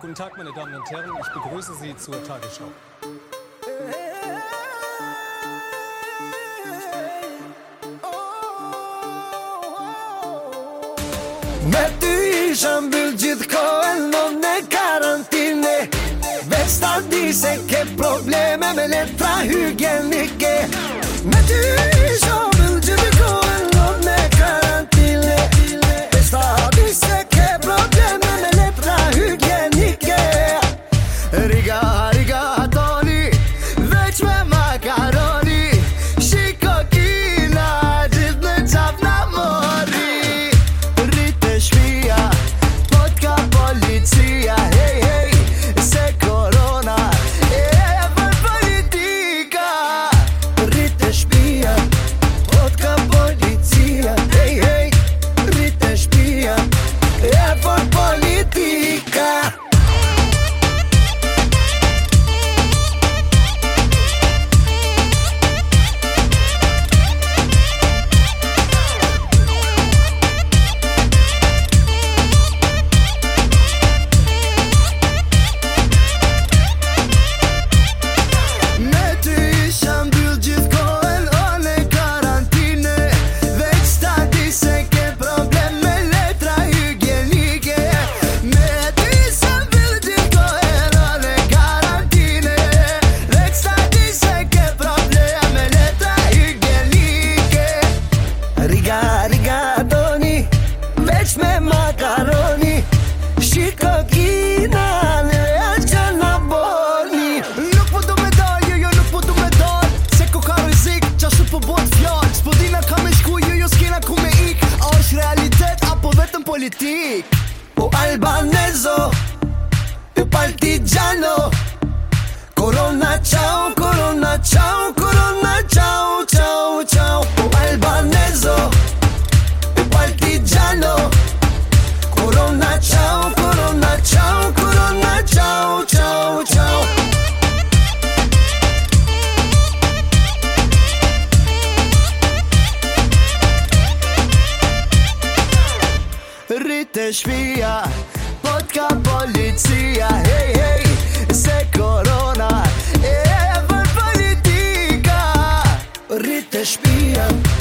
Guten Tag, meine Damen und Herren. Ich begrüße Sie zur Tagesschau. Me ty isha mbyll gjithë kohën në në karantine Veç ta di se ke probleme me letra hygienike Me ty isha politik O albanezo E partigiano. Corona ciao, corona ciao shpia Po t'ka policia Hej, hej, se korona E për politika. Rritë shpia.